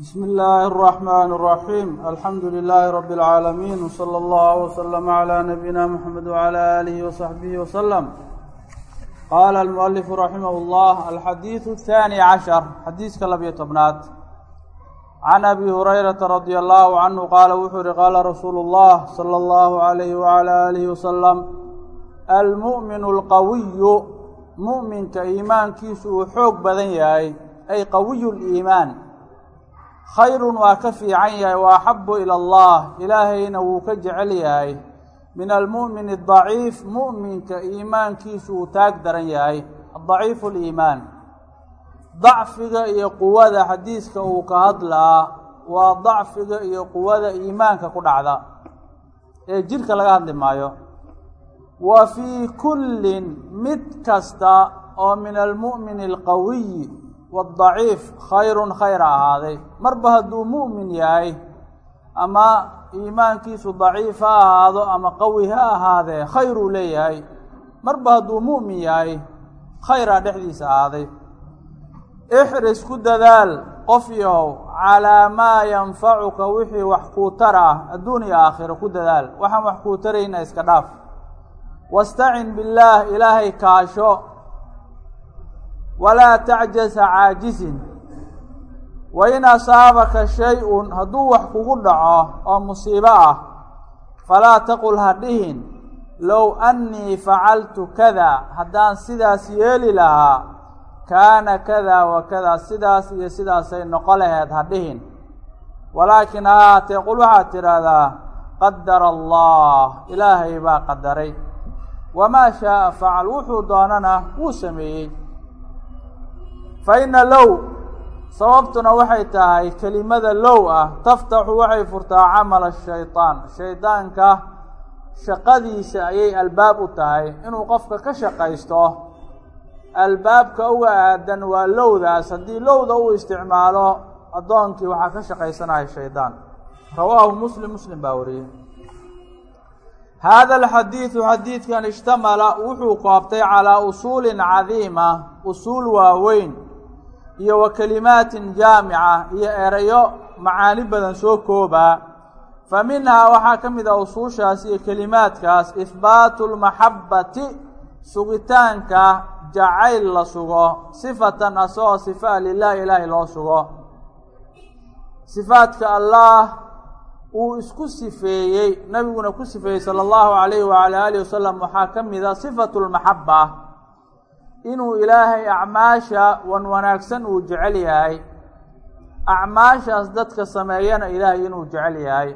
بsم الlh الرحمن الرحيم الحمd لله رب العاalمين وصلى الله وسلم على نبيinا محمد وعلى آله وصحبه وسلم qال المؤلف رحimه الله الxadيiث الثاني عشhر xadiiska labiyo tobnaad عن أbي هريرة رضي الله عنه qاala wuxuu yihi qاla رsuuل الله صلى الله عليه وعلى آله وسلم الmؤmiن الqawiy muؤminka iimaankiisu uu xoog badan yahay ay qawiy الإimaan khayrun waa ka fiican yahay wa axabu ila allah ilaahayna wuu ka jecel yahay. Min almu'min adaciif mu'minka iimaankiisu uu taag daran yahay. Adaciifu liimaan dacfiga iyo quwada xadiiska uu ka hadlaa waa dacfiga iyo quwada iimaanka ku dhacda. Ee jidhka laga hadli maayo. Wa fii kullin mid kasta oo min almu'min alqawiy wadaciif khayrun khayr ahaaday marba hadduu mu'min yahay ama iimaankiisu daciif ha ahaado ama qawi ha ahaadee khayruu leeyahay marba hadduu mu'min yahay khayraa dhexdiisa ahaaday ixris ku dadaal qof yahow calaa maa yanfacuka wixii wax kuu tara ah adduun iyo aakhiro ku dadaal waxaan wax kuu tarayna iska dhaaf wastacin billaah ilaahay kaasho walaa tacjasa caajisin. Wa in asaabaka shay-un hadduu wax kugu dhaco oo musiibo ah falaa taqul ha dhihin. Low annii facaltu kada haddaan sidaas yeeli lahaa kaana kada wa kada sidaas iyo sidaasay noqo laheed ha dhihin. Walaakin ha ahaatee qul waxaad tidhaahdaa qadara allah ilaahay baa qadaray. Wamaa shaaa facal wuxuu doonana wuu sameeyey fa inna low sababtuna waxay tahay kelimada low ah taftaxu waxay furtaa camala shaydaan shaydaanka shaqadiisa ayay albaab u tahay inuu qofka ka shaqaysto albaabka uga aadan waa lowdaas haddii lowda uu isticmaalo addoonkii waxaa ka shaqaysanaya shaydaan rawaahu muslim muslim baa wariyey hada alxadiidu xadiidkan ishtamala wuxuu koobtay calaa usuulin cadiima usuul waaweyn iyo wa kelimaatin jaamica iyo erayo macaani badan soo koobaa fa minhaa waxaa ka mid ah usuushaas iyo kelimaadkaas ihbaatu lmaxabbati sugitaanka jacayl la sugo sifatan asagoo sifaa lilahi ilaahi loo sugo. Sifaadka allaah uu isku sifeeyey nabiguna ku sifeeyey sala allahu calayhi wacala aalihi wasalam waxaa ka mid a sifatu lmaxaba inuu ilaahay acmaasha wan wanaagsan uu jecel yahay. Acmaashaas dadka sameeyana ilaahay inuu jecel yahay.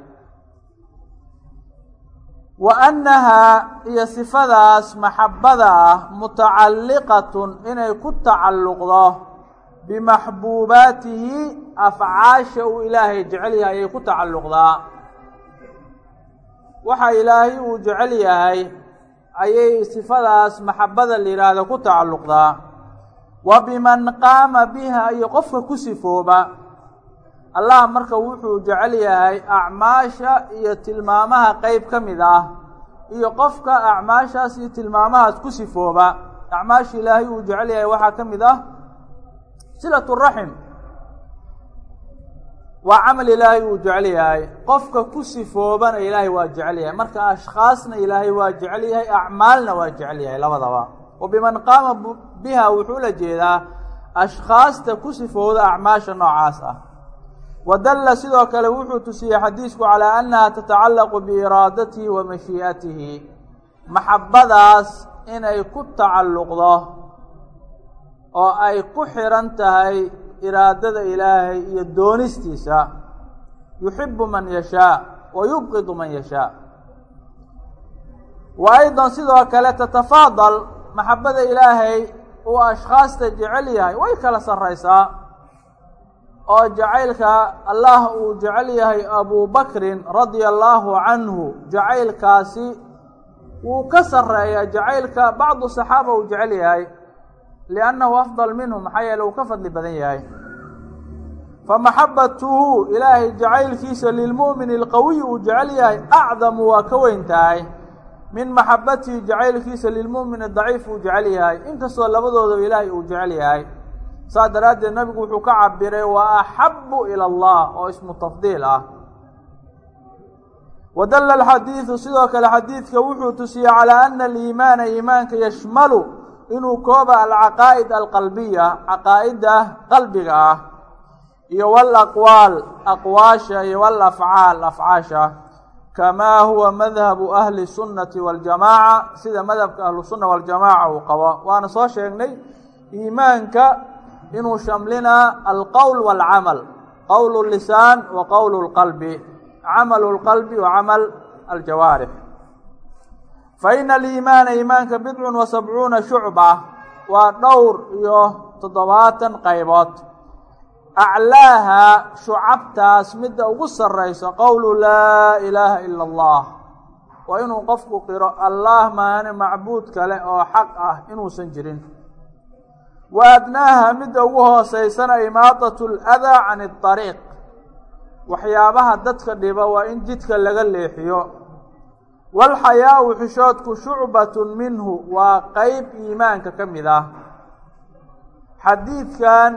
Wa annahaa iyo sifadaas maxabbada ah mutacalliqatun inay ku tacalluqdo bimaxbuubaatihi afcaasha uu ilaahay jecel yahay ayay ku tacalluqdaa. Waxa ilaahay uu jecel yahay ayay sifadaas maxabada la yidhaahdo ku tacalluqdaa. Wa biman qaama biha iyo qofka ku sifooba. Allah marka wuxuu jecel yahay acmaasha iyo tilmaamaha qeyb ka mid ah iyo qofka acmaashaas iyo tilmaamahaas ku sifooba. Acmaasha ilaahay uu jecel yahay waxaa ka mid ah silat raxim waa camal ilaahay uu jecel yahay qofka ku sifoobana ilaahay waa jecel yahay marka ashkhaasna ilaahay waa jecel yahay acmaalna waa jecel yahay labadaba. Wa biman qaama biha wuxuu la jeedaa ashkhaasta ku sifowda acmaasha noocaas ah. Wa dalla sidoo kale wuxuu tusiyey xadiisku calaa annaha tatacallaqu biiraadatihi wa mashii'atihi. Maxabbadaas inay ku tacalluqdo oo ay ku xiran tahay iraadada ilaahay iyo doonistiisa yuxibu man yashaa wa yubqidu man yashaa. Wa aydan sidoo kale tatafaadal maxabada ilaahay uu ashkhaasta jecel yahay. Way kala sarraysaa. Oo jacaylka allah uu jecel yahay abubakrin radia allaahu canhu jacaylkaasi wuu ka sarreeyaa. Jacaylka bacdu saxaaba uu jecel yahay liannahu afdal minhu maxaa yeele uu ka fadli badan yahay famaxabatuhu ilaahay jacaylkiisa lilmu'mini alqawiy uu jecel yahay acdamu waa ka weyn tahay min maxabatihi jacaylkiisa lilmu'min adaciif uu jecel yahay inkastoo labadoodaba ilaahay uu jecel yahay saas daraaddeed nabigu wuxuu ka cabiray wa axabu ila allah oo ismu tafdiil ah wadalla alxadiidu sidoo kale xadiidka wuxuu tusiyey calaa ana aliimaana iimaanka yashmalu inuu kooba alcaqaa'id alqalbiya caqaa'idda qalbiga ah iyo walaqwaal aqwaasha iyo walafcaal afcaasha kamaa huwa madhabu ahli sunnati waljamaaca sida madhabka ahlusunna waljamaaca uu qabo. Waana soo sheegnay iimaanka inuu shamlinaa alqowl waalcamal qowl lisaan wa qowl lqalbi camal lqalbi wa camal aljawaarix fa ina aliimaana iimaanka bidcun wa sabcuuna shucba waa dhowr iyo toddobaatan qaybood. aclaaha shucabtaas midda ugu sarrayso qowlu laa ilaaha ila allah waa inuu qofku qiro allah maane macbuud kale oo xaq ah inuusan jirin. Wa adnaaha midda ugu hooseysana imaadatu aladaa can اطariiq waxyaabaha dadka dhiba waa in jidka laga leexiyo walxayaau xishoodku shucbatun minhu waa qeyb iimaanka ka mid ah xadiidkan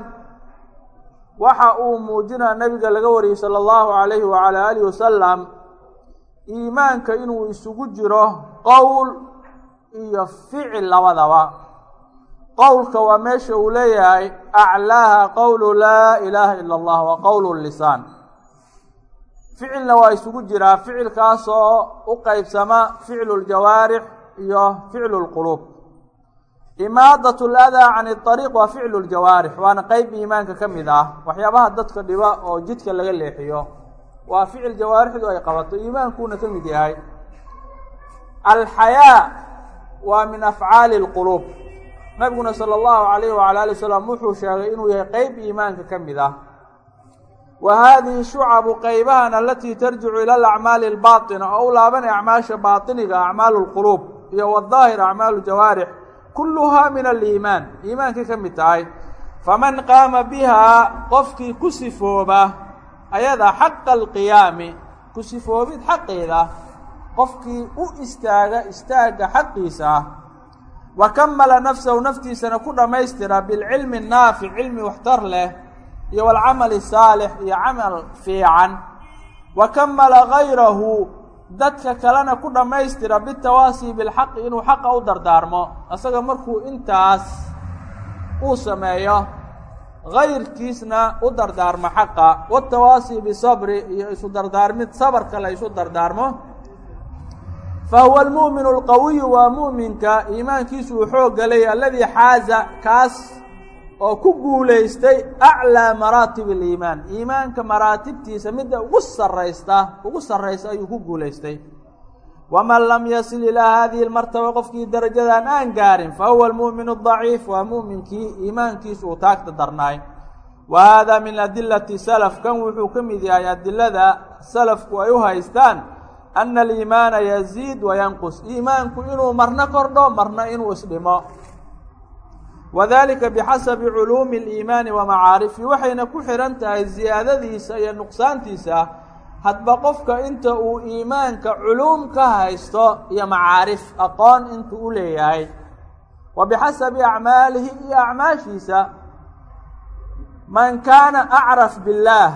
waxa uu muujinaa nabiga laga wariyey sala allahu calayhi wacalaa aalihi wasalam iimaanka inuu isugu jiro qowl iyo ficil labadaba qowlka waa meesha uu leeyahay aclaaha qowlu laa ilaaha ila allah wa qowlu lisaan ficilna waa isugu jiraa ficilkaasoo u qeybsama ficlu ljawaarix iyo ficlu lquluub imaadat ladaa can ariiq waa ficlu ljawaarix waana qeyb iimaanka ka mid ah waxyaabaha dadka dhiba oo jidka laga leexiyo. Waa ficil jawaarixdu ay qabato iimaankuuna ka mid yahay. Alxayaa waa min afcaali lquluub nabiguna sala allahu alayh wala ali wasalam wuxuu sheegay inuu yahay qeyb iimaanka ka mid ah wa haadihi shucabu qeybahan alatii tarjicu ila alacmaali albaaطina oo u laabanay acmaasha baatiniga acmaalu اlquluub iyo wadaahir acmaalu jawaarix kulluhaa min aliimaan. Iimaankay ka mid tahay faman qaama bihaa qofkii ku sifooba ayada xaqa alqiyaami ku sifoobid xaqeeda qofkii u istaaga istaagga xaqiisa ah wa kamala nafsahu naftiisana ku dhammaystira bilcilmi naafic cilmi waxtar leh iyo walcamali saalix iyo camal fiican wa kamala gayrahu dadka kalena ku dhammaystira bitawaasii bilxaqi inuu xaqa u dardaarmo. Isaga markuu intaas uu sameeyo gayrkiisna u dardaarmo xaqa. Watawaasii bisabri iyo isu dardaarmid sabarka la isu dardaarmo. Fa huwa almu'minu alqawiyu waa mu'minka iimaankiisu uu xoogga leeya aladii xaaza kaas oo ku guulaystay aclaa maraatib aliimaan. Iimaanka maraatibtiisa midda ugu sarraysta ugu sarraysta ayuu ku guulaystay. Waman lam yasil ilaa hadihi lmartaba qofkii darajadan aan gaarin fa huwa almu'min adaciif waa mu'minkii iimaankiisu uu taagta darnaay. Wa hada min adilati salaf kan wuxuu ka mid yahay adilada salafku ay u haystaan ana aliimaana yaziid wa yanqus. Iimaanku inuu marna kordho marna inuu isdhimo wadalika bixasabi culuumi aliimaani wa macaarifi waxayna ku xidhan tahay siyaadadiisa iyo nuqsaantiisa hadba qofka inta uu iimaanka culuum ka haysto iyo macaarif aqoon intuu u leeyahay. Wa bixasabi acmaalihi iyo acmaashiisa man kaana acraf biاllaah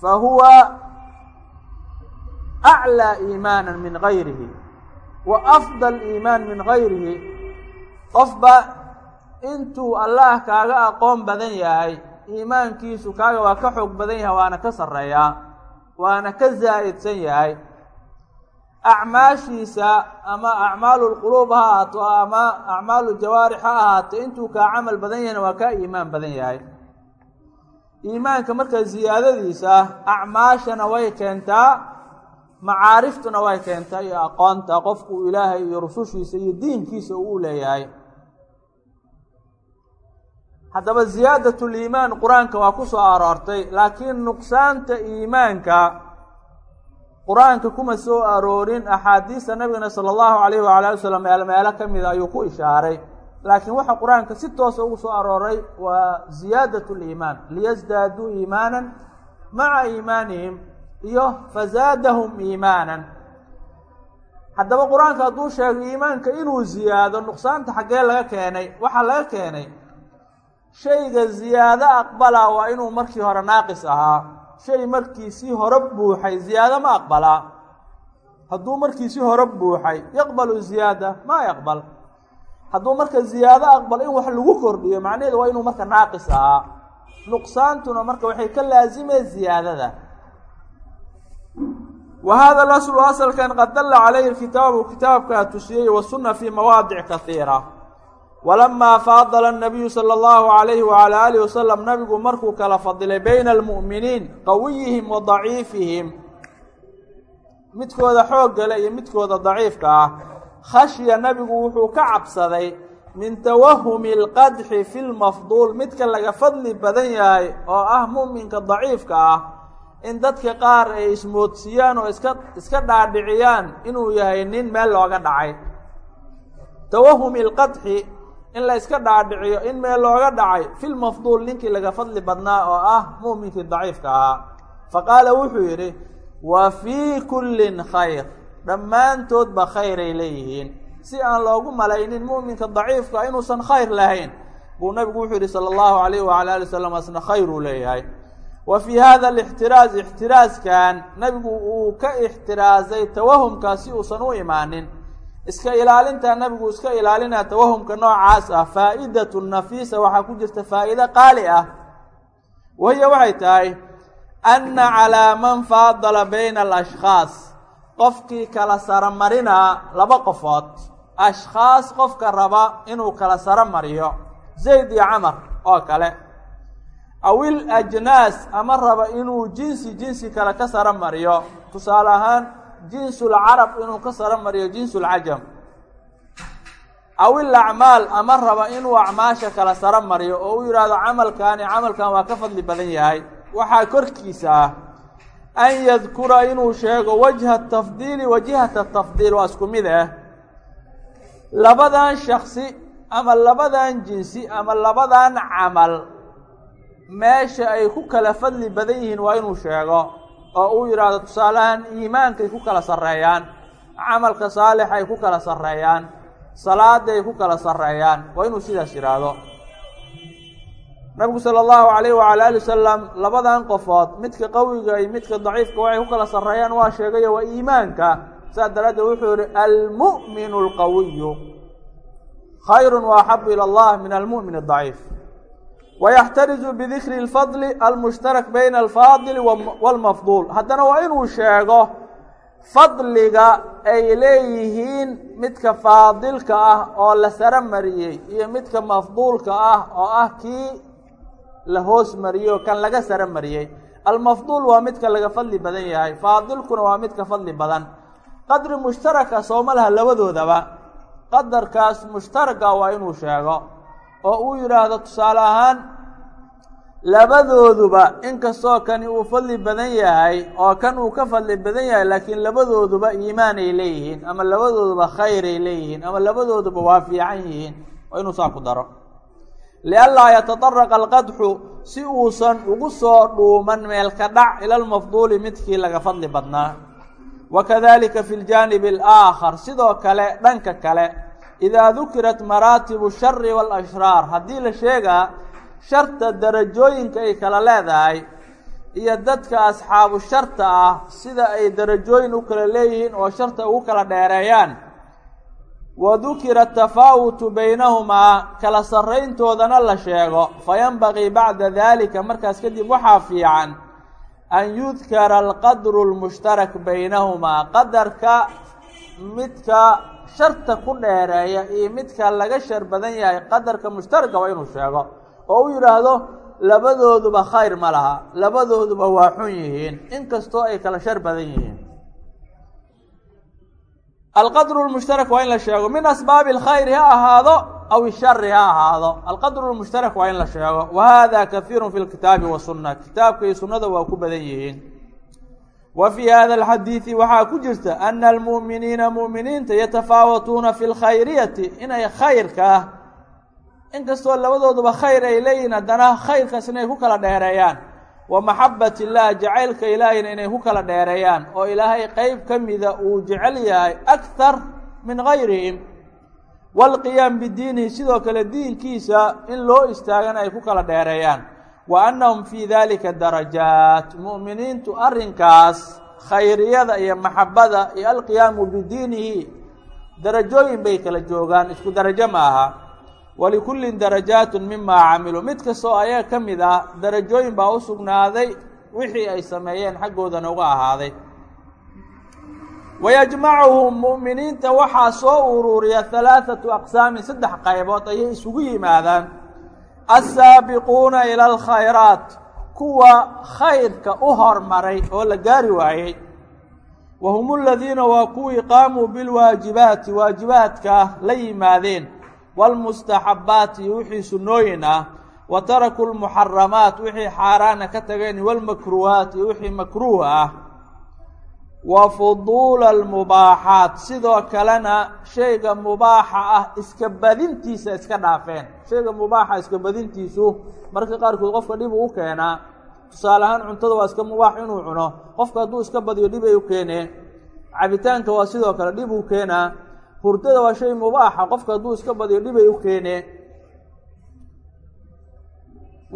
fa huwa aclىa iimaana min gayrihi wa afdal iimaan min gayrihi qofba intuu allah kaaga aqoon badan yahay iimaankiisu kaaga waa ka xoog badan yahay waana ka sarreeyaa waana ka zaa'idsan yahay. Acmaashiisa ama acmaalu lquluub ha ahaato ama acmaalu jawaarix ha ahaato intuu kaa camal badan yahayna waa kaa iimaan badan yahay. Iimaanka marka ziyaadadiisa acmaashana way keentaa macaariftuna way keentaa iyo aqoonta qofku ilaahay iyo rusushiisa iyo diinkiisa uu leeyahay haddaba ziyaadat liimaan qur'aanka waa ku soo aroortay laakiin nuqsaanta iimaanka qur'aanka kuma soo aroorin. Axaadiista nabigana sala allahu alayh waala ali wasalam meel meelo ka mida ayuu ku ishaaray. Laakiin waxa qur'aanka si toosa ugu soo arooray waa ziyaadat liimaan liyasdaaduu iimaanan maca iimaanihim iyo fazaadahum iimaanan. Haddaba qur'aanka hadduu sheego iimaanka inuu ziyaado nuqsaanta xaggee laga keenay waxaa laga keenay shayga ziyaado aqbala waa inuu markii hore naaqis ahaa. Shay markiisii hore buuxay ziyaado ma aqbalaa hadduu markiisii hore buuxay yaqbalu ziyaada maa yaqbal. Hadduu marka ziyaado aqbal in wax lagu kordhiyo macnaheedu waa inuu marka naaqis ahaa. Nuqsaantuna marka waxay ka laazimeen ziyaadada. Wa hada laslu asalkan qad dalla calayhi kitaabu kitaabkaa tusiyey wasuna fii mawaadic kahiira walamaa faadala nabiyu sala allahu calayhi wacalaa aalihi wasalam nabigu markuu kala fadilay bayna almu'miniin qawiyihim wa daciifihim midkooda xooggale iyo midkooda daciifka ah khashya nabigu wuxuu ka cabsaday min tawahumi alqadxi fi lmafduul midka laga fadli badan yahay oo ah mu'minka daciifka ah in dadka qaar ay ismoodsiiyaan oo iska iska dhaadhiciyaan inuu yahay nin meel looga dhacay tawahumi alqadxi in la iska dhaadhiciyo in meel looga dhacay fi lmafduul ninkii laga fadli badnaa oo ah mu'minkii daciifka ahaa. Fa qaala wuxuu yidhi wa fii kullin khayr. Dhammaantoodba khayray leeyihiin. Si aan loogu malaynin mu'minka daciifka inuusan khayr lahayn. Buu nabigu wuxuu yihi sala allahu alayh wala ali wasalam asna khayruu leeyahay. Wa fii hada alixtiraaz ixtiraaskan nabigu uu ka ixtiraazay tawahumkaas si uusan u imaanin iska ilaalintaa nabigu iska ilaalinaa tawahumka noocaas ah faa'iidatu nafiisa waxaa ku jirta faa'iido qaali ah. Wahiya waxay tahay anna calaa man faadala bayna alashkhaas. Qofkii kala saromarinaa laba qofood. Ashkhaas qofka raba inuu kala saro mariyo zayd iyo camar oo kale. Awil ajnaas ama raba inuu jinsi jinsi kale ka saro mariyo tusaale ahaan jinsul carab inuu ka saro mariyo jinsul cajam. Awil acmaal ama raba inuu acmaasha kala saro mariyo oo u yidhaahdo camalkaani camalkan waa ka fadli badan yahay. Waxaa korkiisa ah an yadkura inuu sheego wajha tafdiili wa jihata tafdiil waa isku mid ah labadan shaksi ama labadan jinsi ama labadan camal meesha ay ku kala fadli badan yihiin waa inuu sheego oo uu yidhaahdo tusaalahaan iimaankay ku kala sarreeyaan camalka saalix ay ku kala sarreeyaan salaada ay ku kala sarreeyaan waa inuu sidaas yidhaahdo. Nabigu sala allahu calayh wacala ali wasalam labadan qofood midka qawiga iyo midka daciifka waxay ku kala sarreeyaan waa sheegayo waa iimaanka. Saas daraaddeed wuxuu yihi almu'minu alqawiyu khayru waaxabu ila allah min almu'min adaciif wayaxtarizu bidikri اlfadli almushtarak bayna alfaadili wاlmafduul haddana waa inuu sheego fadliga ay leeyihiin midka faadilka ah oo la saro mariyey iyo midka mafduulka ah oo ah kii la hoos mariyey oo kan laga saro mariyey almafduul waa midka laga fadli badan yahay faadilkuna waa midka fadli badan. qadri mushtaraka sooma labadoodaba. qadarkaas mushtaraka waa inuu sheego oo uu yidhaahdo tusaale ahaan labadooduba inkastoo kani uu fadli badan yahay oo kan uu ka fadli badan yahay laakiin labadooduba iimaanay leeyihiin ama labadooduba khayray leeyihiin ama labadooduba waa fiican yihiin waa inuu saa ku daro. lianlaa yatadaraqa alqadxu si uusan ugu soo dhuuman meelka dhac ila lmafduuli midkii laga fadli badnaa. wa kadalika fi ljaanibi alaakhar sidoo kale dhanka kale idaa dukirat maraatibu shari waalashraar haddii la sheegaa sharta darajooyinka ay kala leedahay iyo dadka asxaabu sharta ah sida ay darajooyin u kala leeyihiin oo sharta ugu kala dheereeyaan wa dukira atafaawutu baynahumaa kala sarrayntoodana la sheego fayanbagii bacda dalika markaas kadib waxaa fiican an yudkara alqadru lmushtarak baynahumaa qadarka midka sharta ku dheereeya iyo midka laga shar badan yahay qadarka mushtaraka waa inuu sheego oo u yidhaahdo labadooduba khayr ma laha labadooduba waa xun yihiin inkastoo ay kala shar badan yihiin. Alqadru lmushtarak waa in la sheego min asbaabi alkhayri ha ahaado aw ishari ha ahaado. Alqadru lmushtarak waa in la sheego wa hada kahiiru fi lkitaabi wasunna kitaabka iyo sunnada waa ku badan yihiin wa fii hada alxadiidi waxaa ku jirta ana almu'miniina mu'miniinta yatafaawatuuna fi lkhayriyati inay khayrka inkastoo labadooduba khayr ay leeyihiin haddana khayrkaas inay ku kala dheereeyaan. Wa maxabat illaah jacaylka ilaahayna inay ku kala dheereeyaan. Oo ilaahay qeyb ka mida uu jecel yahay akthar min gayrihim waalqiyaam bidiinihi sidoo kale diinkiisa in loo istaagana ay ku kala dheereeyaan wa annahum fii daalika darajaat mu'miniintu arrinkaas khayriyada iyo maxabada iyo alqiyaamu bidiinihi darajooyin bay kala joogaan isku darajo ma aha walikullin darajaatun mimaa camiluu mid kastoo ayaga ka mid ah darajooyin baa u sugnaaday wixii ay sameeyeen xaggoodana uga ahaaday wayajmacuhum mu'miniinta waxaa soo uruuriya halaathatu aqsaamin saddex qaybood ayay isugu yimaadaan assaabiquuna ila alkhayraat kuwa khayrka u hormaray oo la gaari waayey wa hum aladiina waa kuwii qaamuu bilwaajibaati waajibaadka la yimaadeen waalmustaxabbaati iyo wixii sunnooyin ah wa tarakuu lmuxaramaat wixii xaaraana ka tageen waalmakruuhaat iyo wixii makruuh ah wa fuduula almubaaxaat sidoo kalena shayga mubaaxa ah iska badintiisa iska dhaafeen. Shayga mubaaxa iska badintiisu marka qaarkood qofka dhib uu u keenaa tusaale ahaan cuntada waa iska mubaax inuu cuno. Qofka hadduu iska badiyo dhib ay u keeneen cabitaanka waa sidoo kale dhib uu keenaa hurdada waa shay mubaaxa qofka hadduu iska badiyo dhib ay u keeneen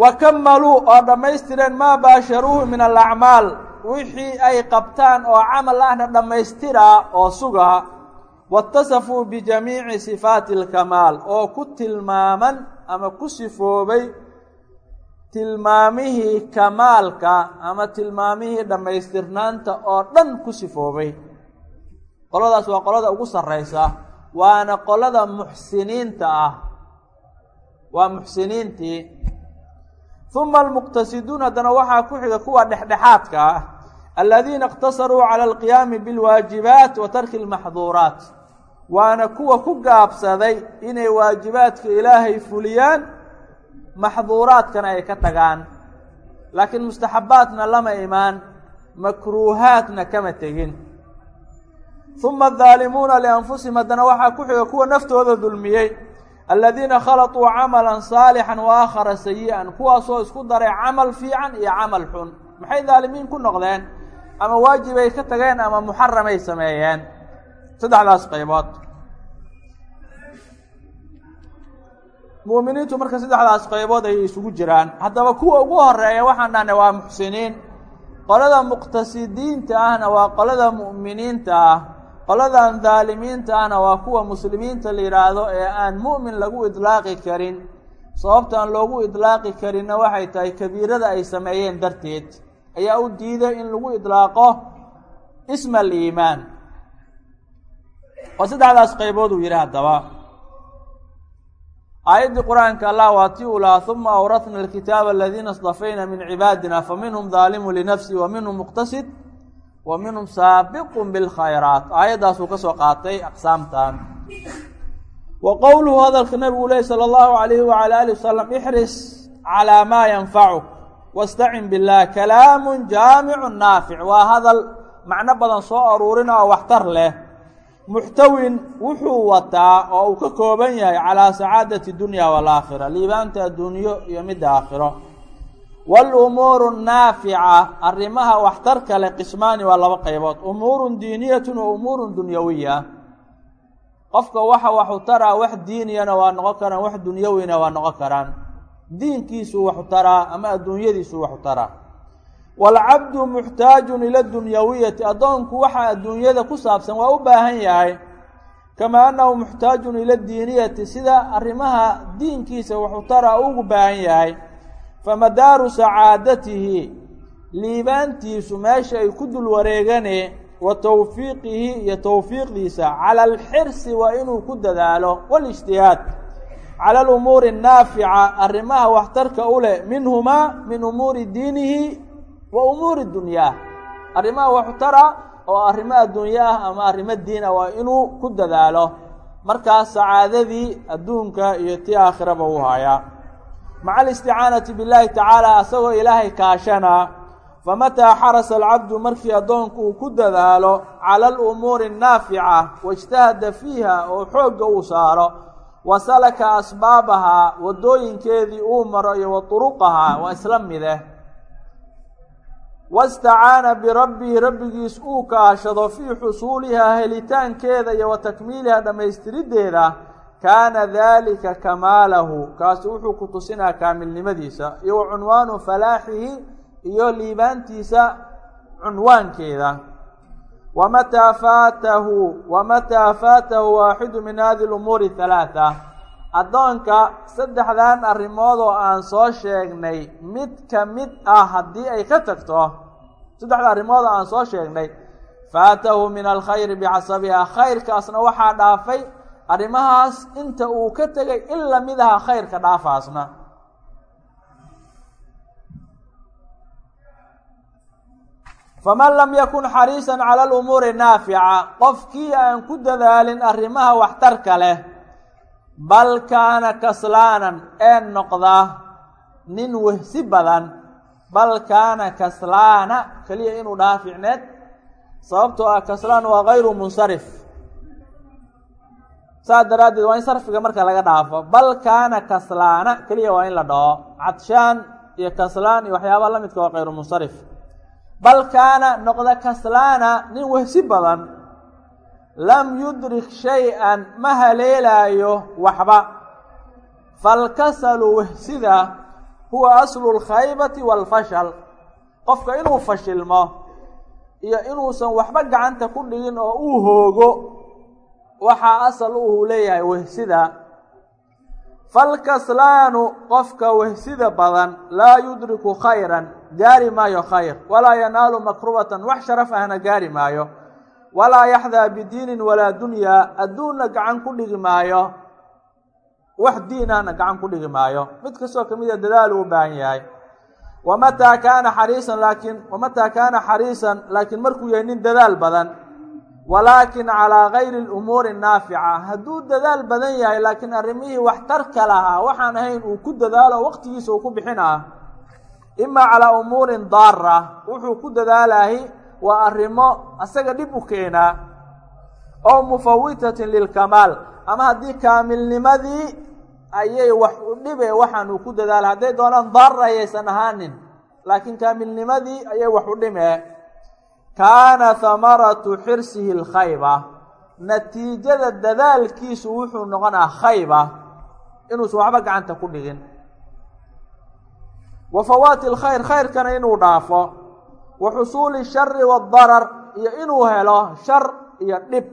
wa kamaluu oo dhammaystireen maa baasharuuhu min alacmaal wixii ay qabtaan oo camal ahna dhammaystiraa oo sugaa waاtasafuu bijamiici sifaati اlkamaal oo ku tilmaaman ama ku sifoobay tilmaamihii kamaalka ama tilmaamihii dhammaystirnaanta oo dhan ku sifoobay. Qoladaas waa qolada ugu sarraysa waana qolada muxsiniinta ah. Waa muxsiniintii uma almuqtasiduun haddana waxaa ku xiga kuwa dhexdhexaadka ah aladiina اqtasaruu cala alqiyaami biاlwaajibaat wa tarki اlmaxduuraat waana kuwa ku gaabsaday inay waajibaadka ilaahay fuliyaan maxduuraadkana ay ka tagaan laakiin mustaxabbaatna lama imaan makruuhaatna kama tegin uma addaalimuuna lianfusihim haddana waxaa ku xiga kuwa naftooda dulmiyey aladiina khalaطuu camala saalixan wa aakhara sayi'an kuwaasoo isku daray camal fiican iyo camal xun. Maxay daalimiin ku noqdeen? Ama waajibay ka tageen ama muxaramay sameeyeen? Saddexdaas qaybood. Mu'miniintu marka saddexdaas qaybood ayay isugu jiraan. Haddaba kuwa ugu horreeya waxaan dhahnay waa muxsiniin. Qolada muqtasidiinta ahna waa qolada mu'miniinta ah qoladan daalimiinta ahna waa kuwa muslimiinta la yidhaahdo ee aan mu'min lagu idlaaqi karin. Sababta aan loogu idlaaqi karinna waxay tahay kabiirada ay sameeyeen darteed. Ayaa u diiday in lagu idlaaqo isma aliimaan. Oo saddexdaas qaybood uu yidhi haddaba. Aayaddii qur'aanka allah waa ti u lahaa uma awratna alkitaaba aladiina istafayna min cibaadina fa minhum daalimu linafsi wa minhum muqtasid wa minhum saabiqun bilkhayraat aayaddaasuu ka soo qaatay aqsaamtan. Wa qowluhu hadalka nabigu lehi sala allahu alayhi wala alih wasalam ixris calaa maa yanfacuk wastacin billaah kalaamun jaamicun naafic. Waa hadal macno badan soo aruurina oo waxtar leh. Muxtawin wuxuu wataa oo uu ka kooban yahay calaa sacaadati dunya waalaakhira liibaanta adduunyo iyo midda aakhiro waalumuuru naafica arrimaha waxtar kale qismaani waa laba qaybood umuurun diiniyatun wa umuurun dunyawiya qofka waxa waxu taraa wax diiniyana waa noqon karaan wax dunyawina waa noqon karaan diinkiisuu waxu taraa ama adduunyadiisuu waxu taraa waalcabdu muxtaajun ila dunyawiyati addoonku waxa adduunyada ku saabsan waa u baahan yahay kamaa annahu muxtaajun ila diiniyati sida arrimaha diinkiisa waxu taraa ugu baahan yahay famadaaru sacaadatihi liibaantiisu meesha ay ku dul wareegane wa towfiiqihi iyo towfiiqdiisa cala alxirsi waa inuu ku dadaalo walijtihaad cala alumuuri annaafica arrimaha waxtarka u leh minhumaa min umuuri diinihi wa umuuri dunyaa arrimaha waxtara oo arrimo adduunyo ah ama arrimo diin ah waa inuu ku dadaalo markaas sacaadadii adduunka iyo tii aakhiraba u hayaa maca alisticaanati billaahi tacaala asagoo ilaahay kaashanaa famataa xarasa alcabdu markii addoonku uu ku dadaalo cala alumuuri annaafica waijtahada fiiha oo xoogga uu saaro wa salaka asbaabahaa waddooyinkeedii uu maro iyo wa turuqahaa waa isla mide wastacaana birabbihi rabbigiis uu kaashado fii xusuulihaa helitaankeeda iyo wa takmiilihaa dhammaystiriddeeda kaana dalika kamaalahu kaasi wuxuu ku tusinaa kaamilnimadiisa iyo wa cunwaanu falaaxihi iyo liibaantiisa cunwaankeeda. Wamataa faatahu wamataa faatahu waaxidu min hadi lumuuri halaatha addoonka saddexdan arrimood oo aan soo sheegnay mid ka mid ah haddii ay ka tagto saddexda arrimood oo aan soo sheegnay faatahu min alkhayri bixasabiha khayrkaasna waxaa dhaafay arrimahaas inta uu ka tegay in la mid aha khayrka dhaafaasna. Faman lam yakun xariisan cala lumuuri naafica qofkii aan ku dadaalin arrimaha waxtarka leh bal kaana kaslaanan ee noqda nin wehsi badan bal kaana kaslaana keliya inuu dhaha ficneed sababtoo ah kaslaan waa gayru munsarif saas daraaddeed waa in sarfiga marka laga dhaafo. Bal kaana kaslaana keliya waa in la dhaho. Cadshaan iyo kaslaan iyo waxyaabaha la midka waa kayru munsarif. Bal kaana noqda kaslaana nin wehsi badan lam yudrik shay-an ma haleelaayo waxba. Falkasalu wehsida huwa aslu lkhaybati waalfashal qofka inuu fashilmo iyo inuusan waxba gacanta ku dhigin oo uu hoogo waxaa asal uu leeyahay wehsida. Falkaslaanu qofka wehsida badan laa yudriku khayran gaari maayo khayr. Walaa yanaalu makrubatan wax sharaf ahna gaari maayo. Walaa yaxdaa bidiinin walaa dunyaa adduunna gacan ku dhigi maayo. Wax diin ahna gacan ku dhigi maayo. Mid kastoo ka mida dadaal uu u baahan yahay. Wamataa kaana xariisan laakiin wamataa kaana xariisan laakiin markuu yahay nin dadaal badan walaakin calaa gayri lumuuri naafica hadduu dadaal badan yahay laakiin arrimihii waxtarka lahaa waxaan ahayn uu ku dadaalo waqtigiisa uu ku bixinaa. Imaa calaa umuurin daara wuxuu ku dadaalahi waa arrimo asaga dhib u keenaa. Oo mufawitatin lilkamaal. Ama haddii kaamilnimadii ayay wax u dhibe waxaan uu ku dadaala hadday doonaan daara ayaysan ahaanin laakiin kaamilnimadii ayay wax u dhimee kaana hamaratu xirsihi lkhayba natiijada dadaalkiisu wuxuu noqonaa khayba inuusan waxba gacanta ku dhigin. Wa fawaati lkhayr khayrkana inuu dhaafo. Wa xusuuli shari wadarar iyo inuu helo shar iyo dhib.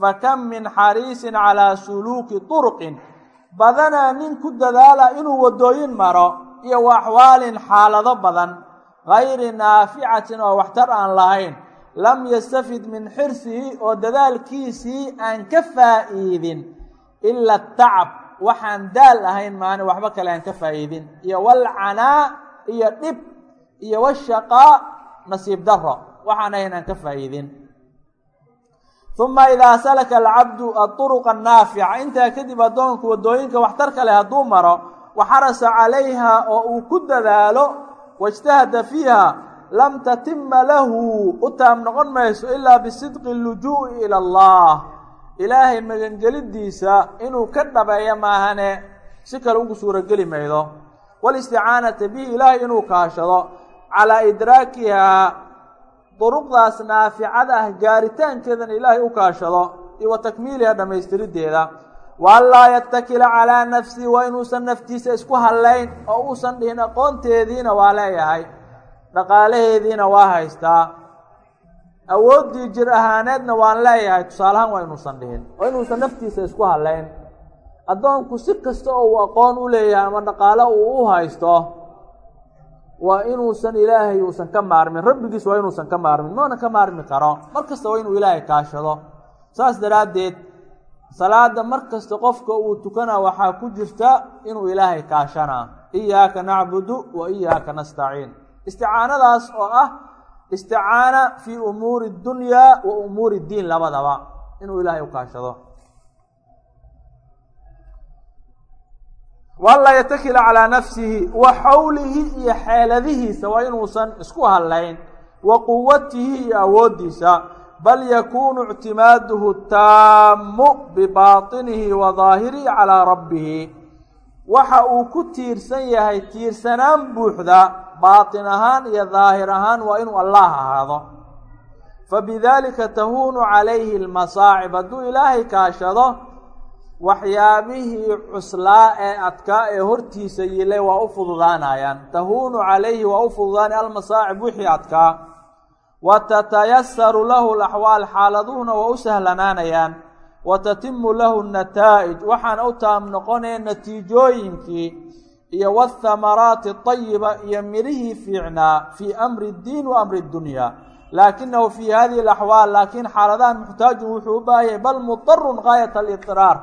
Fakam min xariisin calaa suluuki turqin badanaa nin ku dadaala inuu waddooyin maro iyo wa axwaalin xaalado badan gayri naaficatin oo waxtar aan lahayn. Lam yastafid min xirsihi oo dadaalkiisii aan ka faa'iidin. Ila tacab waxaan daal ahayn maani waxba kale aan ka faa'iidin. Iyo walcanaa iyo dhib iyo washaqaa nasiib daro waxaan ahayn aan ka faa'iidin. Uma idaa salaka alcabdu aطuruqa annaafica intaa kadib addoonku waddooyinka waxtarka leh hadduu maro waxarasa calayha oo uu ku dadaalo waijtahada fiiha lam tatima lahu u taam noqon mayso ilaa bisidqi lujuu'i ila allah. Ilaahay magangeliddiisa inuu ka dhabeeyo maahane si kale ugu suurageli maydo. Walisticaanata bihi ilaahay inuu kaashado. Calaa idraakiha duruqdaas naaficada ah gaaritaankeedana ilaahay u kaashado. Iyo wa takmiiliha dhammaystiriddeeda waanlaa yatakila calaa nafsihi waa inuusan naftiisa isku hallayn oo uusan dhihin aqoonteediina waa leeyahay dhaqaalaheediina waa haystaa. Awooddii jir ahaaneedna waan leeyahay tusaalahaan waa inuusan dhihin oo inuusan naftiisa isku hallayn. Addoonku si kasta oo uu aqoon u leeyahay ama dhaqaalo uu u haysto waa inuusan ilaahay uusan ka maarmin rabbigiis waa inuusan ka maarmin mana ka maarmi karo. Mar kasta waa inuu ilaahay kaashado. Saas daraaddeed salaada mar kasta qofka uu tukana waxaa ku jirta inuu ilaahay kaashanaa iyaaka nacbudu wa iyaaka nastaciin. Isticaanadaas oo ah isticaana fii umuuri dunyaa wa umuuri diin labadaba inuu ilaahay u kaashado. Waanlaa yatakila calaa nafsihi wa xawlihi iyo xeeladihiisa waa inuusan isku hadlayn wa quwatihi iyo awooddiisa bal yakuunu ictimaaduhu taamu bibaatinihi wa daahirihi calaa rabbihi waxa uu ku tiirsan yahay tiirsanaan buuxda baatin ahaan iyo daahir ahaan waa inuu allah ahaado. Fabidaalika tahuunu calayhi almasaacib hadduu ilaahay kaashado waxyaabihii cuslaa ee adkaa ee hortiisa yilay waa u fududaanayaan. Tahuunu calayhi waa u fududaanay almasaacib wixii adkaa wa tatayasaru lahu laxwaal xaaladuhuna waa u sahlanaanayaan wa tatimu lahu nataa'ij waxaana u taam noqonaya natiijooyinkii iyo wathamaraati ayiba iyo mirihii fiicnaa fii amri ddiin wa amri dunya laakinahu fii hadihi alaxwaal laakiin xaaladahan muxtaajun wuxuu u baahan yahay bal mudarun gaayat alidraar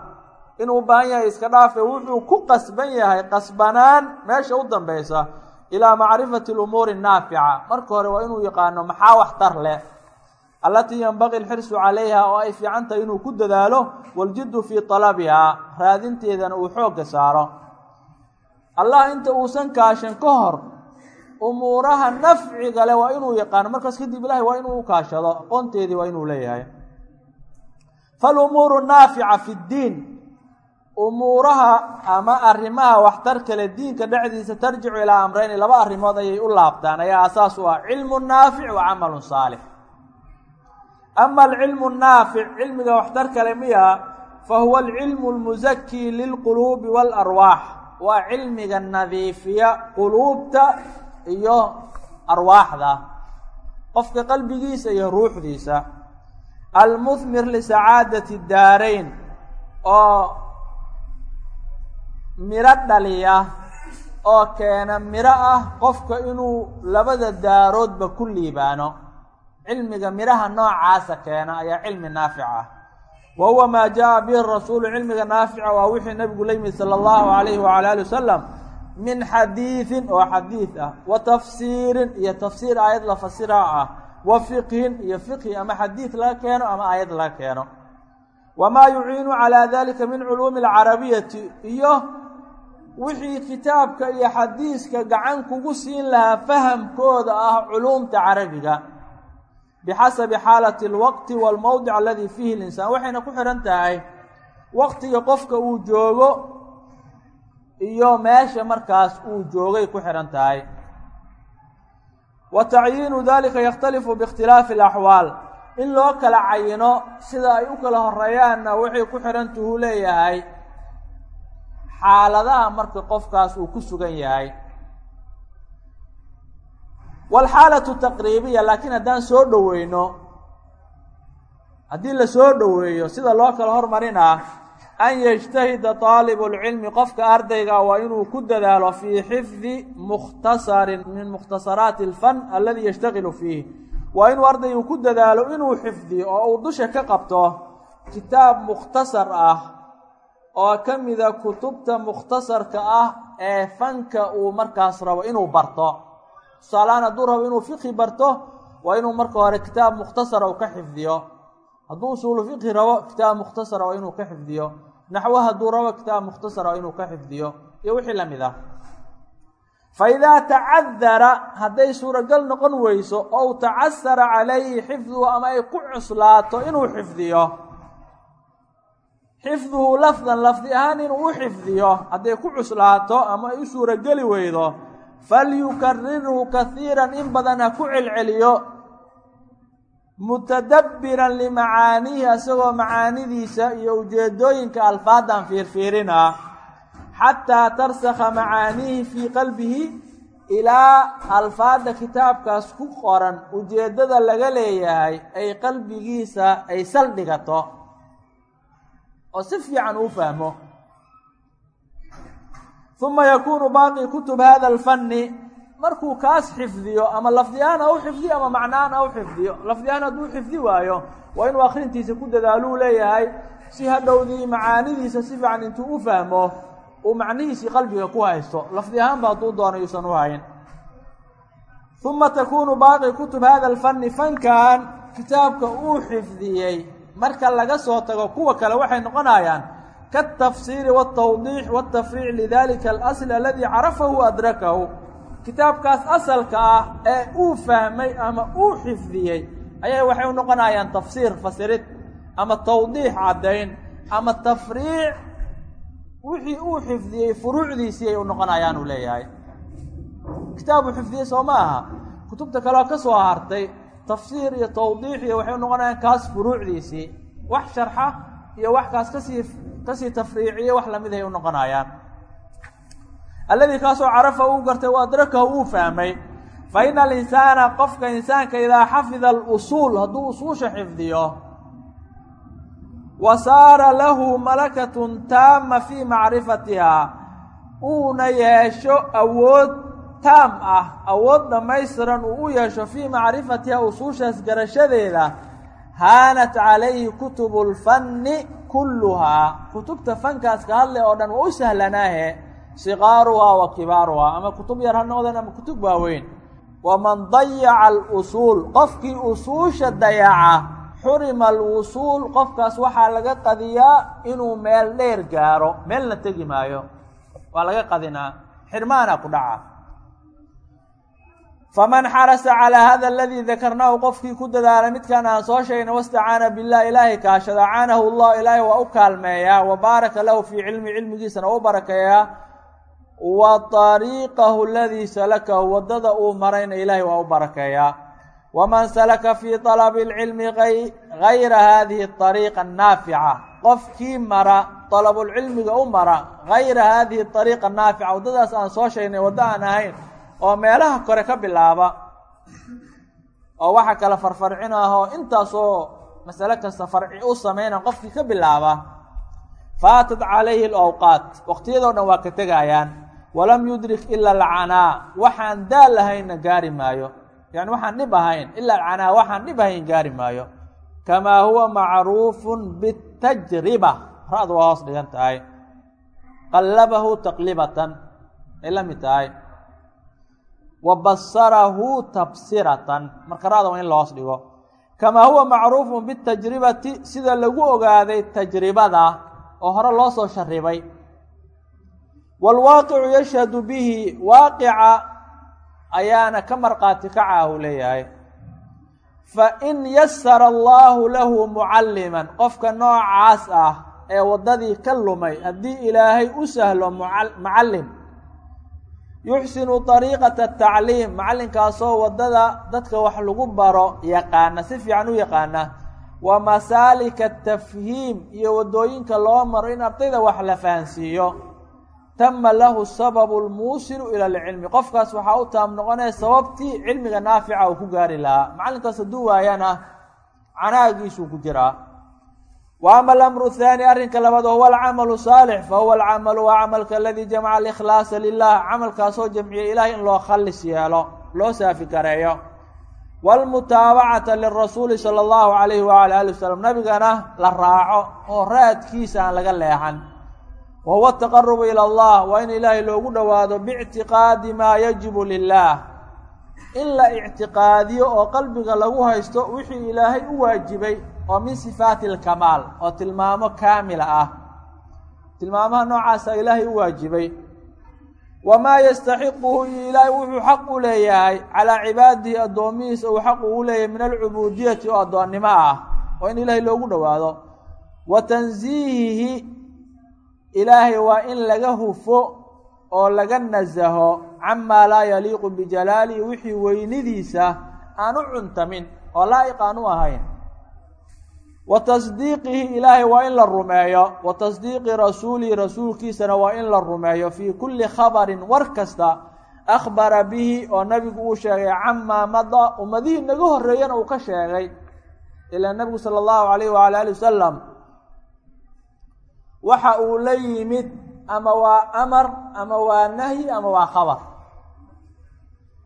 inuu u baahan yahay iska dhaafe wuxuu ku qasban yahay qasbanaan meesha u dambaysa ilaa macrifati lumuuri naafica marka hore waa inuu yaqaano maxaa waxtar leh? Allatii yanbaqi alxirsu calayha oo ay fiican tahay inuu ku dadaalo waljiddu fii talabihaa raadinteedana uu xoogga saaro. Allah inta uusan kaashan ka hor umuuraha nafciga leh waa inuu yaqaano. Markaas kadib ilahay waa inuu u kaashado aqoonteedii waa inuu leeyahay. Falumuuru naafica fi ddiin umuuraha ama arrimaha waxtar kale diinka dhexdiisa tarjicu ilaa amrayni laba arrimood ayay u laabtaan. Ayaa asaas u ah cilmu naafic wa camalun saalix. Ama alcilmu naafic cilmiga waxtar kale miya fa huwa alcilmu lmusakii lilquluubi waalarwaax waa cilmiga nadiifiya quluubta iyo arwaaxda qofka qalbigiisa iyo ruuxdiisa. Almuhmir lisacaadati daarayn oo miro dhaliya oo keena miro ah qofka inuu labada daaroodba ku liibaano. Cilmiga miraha noocaasa keena ayaa cilmi naafic ah. Wa huwa maa jaa bihi rasuulu cilmiga naafica waa wixii nabigu la yimid sala allahu alayhi wala ali wasalam min xadiidin oo xadiid ah wa tafsiirin iyo tafsiir aayad la fasiraa ah wa fiqhin iyo fiqhi ama xadiid laga keeno ama aayad laga keeno. Wamaa yuciinu calaa dalika min culuumi alcarabiyati iyo wixii kitaabka iyo xadiiska gacan kugu siin lahaa fahamkooda ah culuumta carabiga. Bixasabi xaalati alwaqti walmowdic aladii fiihi linsaan waxayna ku xidhan tahay waqtiga qofka uu joogo iyo meesha markaas uu joogay ku xidhan tahay. Wa tacyiinu dalika yakhtalifu biikhtilaafi alaxwaal in loo kala cayino sida ay u kala horeeyaanna waxay ku xidhantuhu leeyahay xaaladaha marka qofkaas uu ku sugan yahay. Waalxaalatu taqriibiya laakiin haddaan soo dhoweyno haddii la soo dhoweeyo sida loo kala hormarinaa an yajtahida taalibu lcilmi qofka ardayga waa inuu ku dadaalo fii xifdi mukhtasarin min mukhtasaraati alfan aladi yashtagilu fiih waa inuu ardaygu ku dadaalo inuu xifdiyo oo uu dusha ka qabto kitaab mukhtasar ah oo ka mida kutubta mukhtasarka ah ee fanka uu markaas rabo inuu barto. Tusaalahaan hadduu rabo inuu fiqhi barto waa inuu marka hore kitaab mukhtasara uu ka xifdiyo. Hadduu usuulu fiqhi rabo kitaab mukhtasara waa inuu ka xifdiyo. Naxwo hadduu rabo kitaab mukhtasara waa inuu ka xifdiyo. Iyo wixii la mid ah. Fa idaa tacadara hadday suuragal noqon weyso ou tacasara calayhi xifduhu ama ay ku cuslaato inuu xifdiyo xifduhu lafdan lafdi ahaan inuu u xifdiyo hadday ku cuslaato ama ay u suurageli weydo falyukarirhu kahiiran in badan ku celceliyo mutadabbiran limacaaniihi isagoo macaanidiisa iyo ujeedooyinka alfaadan fiirfiirinaa xataa tarsakha macaaniihi fii qalbihi ilaa alfaada kitaabkaas ku qoran ujeeddada laga leeyahay ay qalbigiisa ay saldhigato oo si fiican uu fahmo. Uma yakuunu baaqi kutub hada alfanni markuu kaas xifdiyo ama lafdiyahaan ha u xifdiyo ama macnahaan ha u xifdiyo lafdiyahaan hadduu xifdi waayo waa inuu akrintiisa ku dadaaluu leeyahay si hadhowdii macaanidiisa si fiican intuu u fahmo uu macnihiisii qalbiga ku haysto. Lafdi ahaanba hadduu doono yuusan u hayn. Uma takuunu baaqi kutub hada alfanni fankan kitaabka uu xifdiyey marka laga soo tago kuwa kale waxay noqonayaan kaatafsiiri waatawdiix waatafriic lidalika alasl aladi carafahu adrakahu. Kitaabkaas asalka ah ee uu fahmay ama uu xifdiyey ayay waxay u noqonayaan tafsiir fasirid ama tawdiix caddayn ama tafriic wixii uu xifdiyey furuucdiisii ay u noqonayaan uu leeyahay. Kitaabuu xifdiyey soo ma aha? Kutubta kaleoo ka soo hartay tafsiir iyo tawdiix iyo waxay noqonayaan kaas furuucdiisii wax sharxa iyo wax kaas ka sii ka sii tafriiciye wax la mid ahay u noqonayaan. Alladii kaasoo carafa uu gartay wa adrakahu uu fahmay. Fa ina alinsaana qofka insaanka idaa xafida alusuul hadduu usuusha xifdiyo wa saara lahu malakatun taama fii macrifatihaa uuna yeesho awood taam ah awood dhammaystiran uu u yeesho fii macrifatiha usuushaas garashadeeda haanat calayhi kutubu lfanni kulluhaa kutubta fankaas ka hadlay oo dhan waa u sahlanaahe siqaaruhaa wa kibaaruhaa. Ama kutub yar ha noqdeen ama kutub waaweyn. Waman dayaca alusuul qofkii usuusha dayaca xurima alwusuul qofkaas waxaa laga qadiyaa inuu meel dheer gaaro. Meelna tegi maayo waa laga qadinaa. Xirmaana ku dhaca faman xarasa calaa hada aladii dakarnaahu qofkii ku dadaalay midkaan aan soo sheegnay wastacaana bilah ilaahay kaashada acaanahu llah ilaahay waa u kaalmeeyaa wa baaraka lahu fii cilmi cilmigiisana u barakeeyaa wa طariiqahu aladii salakahu wadada uu marayna ilaahay waa u barakeeyaa waman salaka fii طalabi اlcilmi gayra hadihi اطariiqa الnaafica qofkii mara طalabulcilmiga u mara gayra hadihi اطariiqa الnaafica waddadaas aan soo sheegnay waddo aan ahayn oo meelaha kore ka bilaaba oo waxa kale farfarcin ah oo intaasoo masale kasta farci u sameyna qofkii ka bilaaba faatat calayhi alawqaat waqtiyadoo dhan waa ka tegayaan walam yudrik ila alcanaa waxaan daal lahaynna gaari maayo. Yani waxaan dhib ahayn ila alcanaa waxaan dhib ahayn gaari maayo. Kamaa huwa macruufun bitajriba ra-du waa hoos dhigan tahay. Qallabahu taqlibatan ay la mid tahay wa basarahu tabsiratan marka ra-da waa in loos dhigo kamaa huwa macruufun bitajribati sida lagu ogaaday tajribada oo hore loo soo sharibay waalwaaqicu yashhadu bihi waaqica ayaana ka marqaati kaca uu leeyahay fa in yasara allaahu lahu mucalliman qofka noocaas ah ee waddadii ka lumay haddii ilaahay u sahlo mucallim yuxsinu طariiqata atacliim macallinkaasoo waddada dadka wax lagu baro yaqaana si fiican u yaqaana wa masaalika atafhiim iyo waddooyinka loo maro in ardayda wax la fahansiiyo. Tama lahu sababu lmuusilu ila alcilmi. Qofkaas waxaa u taam noqonaya sababtii cilmiga naafica uu ku gaari lahaa. Macallinkaas hadduu waayana canaagiisuu ku jiraa wa ama alamru thaani arrinka labaad wahuwa alcamalu saalix fahuwa alcamalu waa camalka aladii jamaca alikhlaasa lilah camalkaasoo jamciyay ilaah in loo khallis yeelo loo saafi gareeyo waalmutaabacata lirasuuli sala allahu calayhi wala ali wasalam nabigana la raaco oo raadkiisa aan laga leexan wa huwa ataqarubu ila allah waa in ilaahay loogu dhowaado biictiqaadi maa yajibu lilah in la ictiqaadiyo oo qalbiga lagu haysto wixii ilaahay u waajibay oo min sifaati alkamaal oo tilmaamo kaamila ah. Tilmaamaha noocaasa ilaahay u waajibay. Wamaa yastaxiquhu iyo ilaahay wuxuu xaq u leeyahay calaa cibaadihi addoomihiisa uu xaq ugu leeyahay min alcubuudiyati oo addoonnimo ah oo in ilaahay loogu dhowaado. Wa tansiihihi ilaahay waa in laga hufo oo laga nasaho camaa laa yaliiqu bijalaalihi wixii weynidiisa aan u cuntamin oo laa'iq aan u ahayn. Wa tasdiiqihi ilaahay waa in la rumeeyo wa tasdiiqi rasuulihi rasuulkiisana waa in la rumeeyo fii kulli khabarin war kasta akhbara bihi oo nabigu uu sheegay camaa mada ummadihii naga horreeyana uu ka sheegay. Ilaa nabigu sala allahu alayh waala ali wasalam waxa uu la yimid ama waa amar ama waa nahyi ama waa khabar.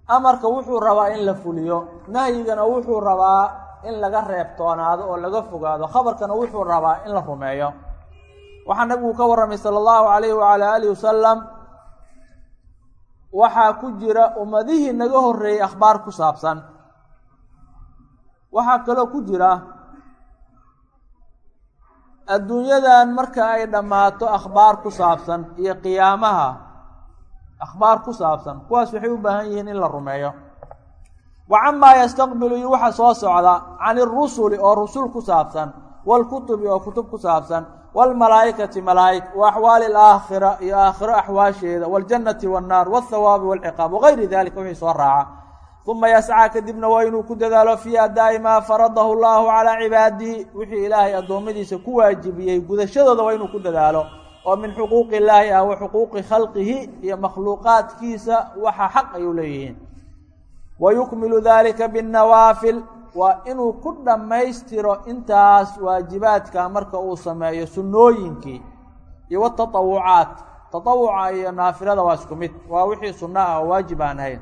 Amarka wuxuu rabaa in la fuliyo. Nahyigana wuxuu rabaa in laga reebtoonaado oo laga fogaado. Khabarkana wuxuu rabaa in la rumeeyo. Waxaa nabigu ka warramay sala allahu alayhi wala alihi wasalam waxaa ku jira ummadihii naga horreeyey akhbaar ku saabsan. Waxaa kaloo ku jira adduunyadan marka ay dhammaato akhbaar ku saabsan iyo qiyaamaha akhbaar ku saabsan kuwaas waxay u baahan yihiin in la rumeeyo. Wa camaa yastaqbilu iyo waxa soo socda can irusuli oo rusul ku saabsan waalkutubi oo kutub ku saabsan waalmalaa'ikati malaa'ig wa axwaali alaakhira iyo aakhiro axwaasheeda waaljannati waannaar waalthawaabi waalciqaab wagayri dalika wixii soo raaca uma yascaa kadibna waa inuu ku dadaalo fii adaa'i maa faradahu llahu calaa cibaadihi wixii ilaahay addoommadiisa ku waajibiyey gudashadooda waa inuu ku dadaalo oo min xuquuqi illaahi ah wa xuquuqi khalqihi iyo makhluuqaadkiisa waxa xaq ay u leeyihiin wa yukmilu dalika binnawaafil waa inuu ku dhammaystiro intaas waajibaadka marka uu sameeyo sunnooyinkii iyo watatawucaat tatawuca iyo naafilada waa isku mid waa wixii sunno ah oo waajib aan ahayn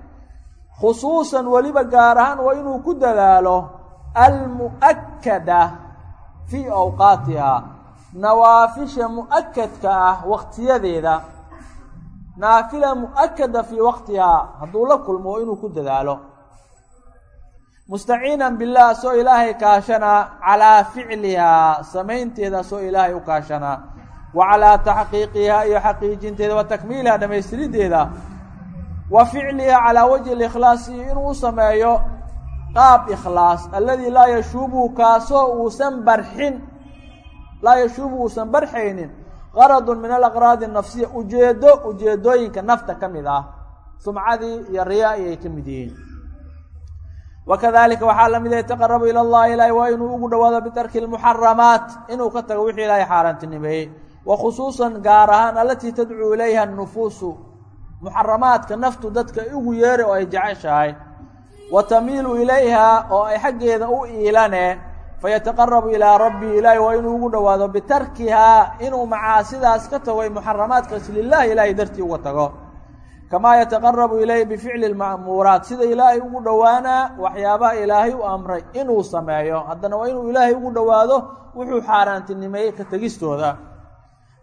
khusuusan weliba gaar ahaan waa inuu ku dadaalo almu'akada fii awqaatiha nawaafisha mu'akadka ah waqtiyadeeda. Naafila mu'akada fii waqtihaa hadduu la kulmo waa inuu ku dadaalo. Mustaciinan bilah soo ilaahay kaashanaa calaa ficlihaa samaynteeda soo ilaahay u wa calaa taxqiiqihaa iyo xaqiijinteeda wa takmiilihaa dhammaystirideeda wa ficlihaa calaa wajhi likhlaas iyo inuu sameeyo qaab ikhlaas alladii laa yashuubuhu kaasoo uusan barxin laa yashuubuhu uusan barxaynin qaradun min alaqraadi nafsiya ujeedo ujeedooyinka nafta ka mid ah sumcadii iyo riyaa ayay ka mid yihiin. Wakadalika waxaa la mid yataqarabu ila allahi ilahi waa inuu ugu dhawaado bitarki lmuxaramaat inuu ka tago wixii ilaahay xaaraantinimeeyey. Wa khusuusan gaar ahaan alatii tadcuu ilayha nufuusu muxaramaadka naftu dadka ugu yeeri oo ay jeceshahay. Wa tamiilu ilayha oo ay xaggeeda u iilaneen fayataqarabu ilaa rabbii ilaahi waa inuu ugu dhowaado bitarkihaa inuu macaasidaas ka tago ay muxaramaadkaas lilahi ilaahay dartii uga tago. Kamaa yataqarabu ilayhi bificli lma'muuraat sida ilaahay ugu dhowaanaa waxyaabaha ilaahay u amray inuu sameeyo. Haddana waa inuu ilaahay ugu dhowaado wuxuu xaaraantinimeeyey ka tegistooda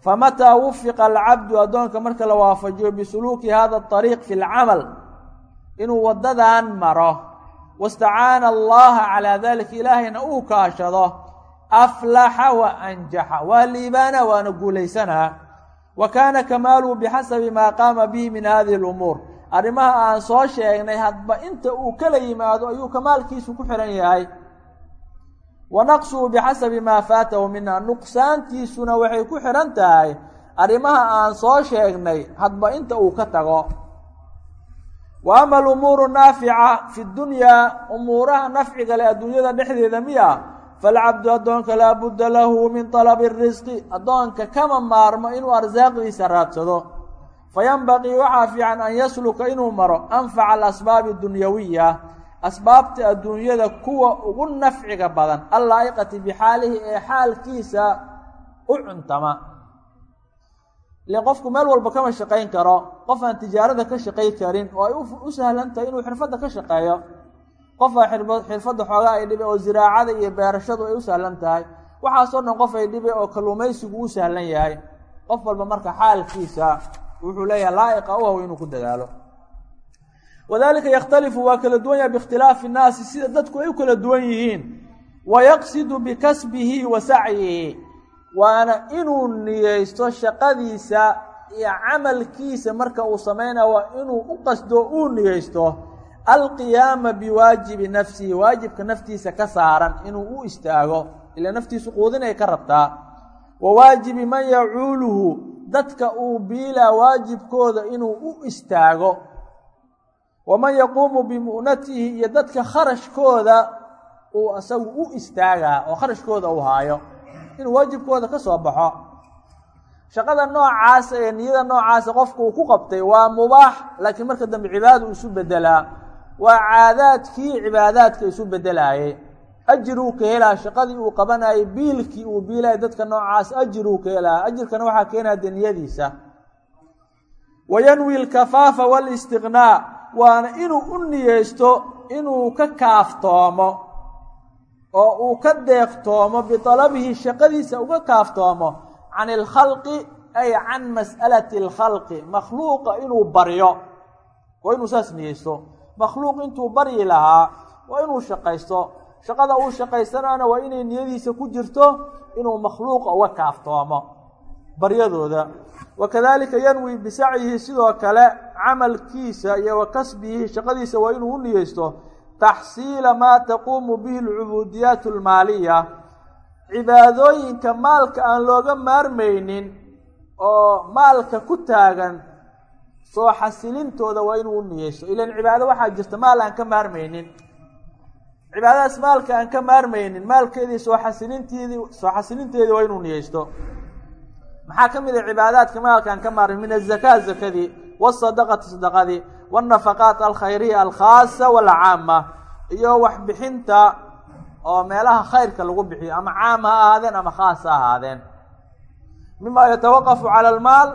famataa wufiqa alcabdu addoonka marka la waafajiyo bisuluuki hada ariiq fi lcamal inuu waddadan maro wastacaana allaha calaa dalika ilaahayna uu kaashado aflaxa wa anjaxa waa liibaana waana guulaysanaa wa kaana kamaaluhu bixasabi maa qaama bihi min hadihi lumuur arrimaha aan soo sheegnay hadba inta uu kala yimaado ayuu kamaalkiisu ku xihan yahay wa naqsuhu bixasabi maa faatahu minha nuqsaantiisuna waxay ku xidhan tahay arrimaha aan soo sheegnay. hadba inta uu ka tago. wa ama alumuuru naafica fi dunyaa umuuraha nafciga leh adduunyada dhexdeeda miya falcabdu addoonka laa budda lahu min talabi risqi addoonka kama maarmo inuu arsaaqdiisa raadsado fayanbaqii waxaa fiican an yasluka inuu maro anfaca alasbaabi dunyawiya asbaabta adduunyada kuwa ugu nafciga badan allaa'iqati bixaalihi ee xaalkiisa u cuntama. Ile qofku meel walba kama shaqayn karo qof aan tijaarada ka shaqay karin oo ay u sahlan tahay inuu xirfadda ka shaqeeyo qofaa xirfadda xoogaa ay dhibe oo ziraacada iyo beerashadu ay u sahlan tahay waxaasoo dhan qof ay dhibe oo kalluumaysigu u sahlan yahay qof walba marka xaalkiisa wuxuu leeyahay laa'iqa u haw inuu ku dadaalo wadalika yakhtalifu waa kala duwan yahay biikhtilaafi nnaasi sida dadku ay u kala duwan yihiin. Wa yaqsidu bikasbihi wa sacyihi. Waana inuu niyeysto shaqadiisa iyo camalkiisa marka uu samaynayo waa inuu u qasdo uu niyeysto. Alqiyaama biwaajibi nafsihi waajibka naftiisa ka saaran inuu u istaago ila naftiisu quudinay ka rabtaa. Wa waajibi man yacuuluhu dadka uu biilaa waajibkooda inuu u istaago waman yaquumu bimu'natihi iyo dadka kharashkooda uu asagu u istaagaa oo kharashkooda uu haayo inuu waajibkooda ka soo baxo. Shaqada noocaasa ee niyada noocaasa qofku uu ku qabtay waa mubaax laakiin marka dambe cibaadadu isu bedelaa waa caadaadkii cibaadaadka isu bedelaayey ajiruu ka helaa shaqadii uu qabanayay biilkii uu biilayay dadka noocaas ajiruu ka helaa. Ajirkana waxaa keenaya dee niyadiisa wa yanwi alkafaafa waalistiqnaa waana inuu u niyeysto inuu ka kaaftoomo oo uu ka deeqtoomo bitalabihi shaqadiisa uga kaaftoomo can ilkhalqi ay can mas'alati alkhalqi makhluuqa inuu baryo. Waa inuu saas niyeysto. Makhluuq intuu baryi lahaa waa inuu shaqaysto. Shaqada uu shaqaysanaana waa inay niyadiisa ku jirto inuu makhluuqa uga kaaftoomo baryadooda wakadalika yanwi bisacyihi sidoo kale camalkiisa iyo wa kasbihi shaqadiisa waa inuu u niyeysto taxsiila maa taquumu bihi alcubuudiyaat almaaliya cibaadooyinka maalka aan looga maarmaynin oo maalka ku taagan soo xasilintooda waa inuu u niyeysto. Ilan cibaado waxaa jirta maal aan ka maarmaynin. Cibaadadaas maalka aan ka maarmaynin maalkeedii soo xasilinteedii soo xasilinteedii waa inuu niyeysto maxaa ka mid a cibaadaadka maalka aan ka maarmayn min azakaa zakadii wasadaqati sadaqadii wاnafaqaat alkhayriya alkhaasa walcaama iyo waxbixinta oo meelaha khayrka lagu bixiyo ama caam ha ahaadeen ama khaas ha ahaadeen. Mima yatawaqafu cala almaal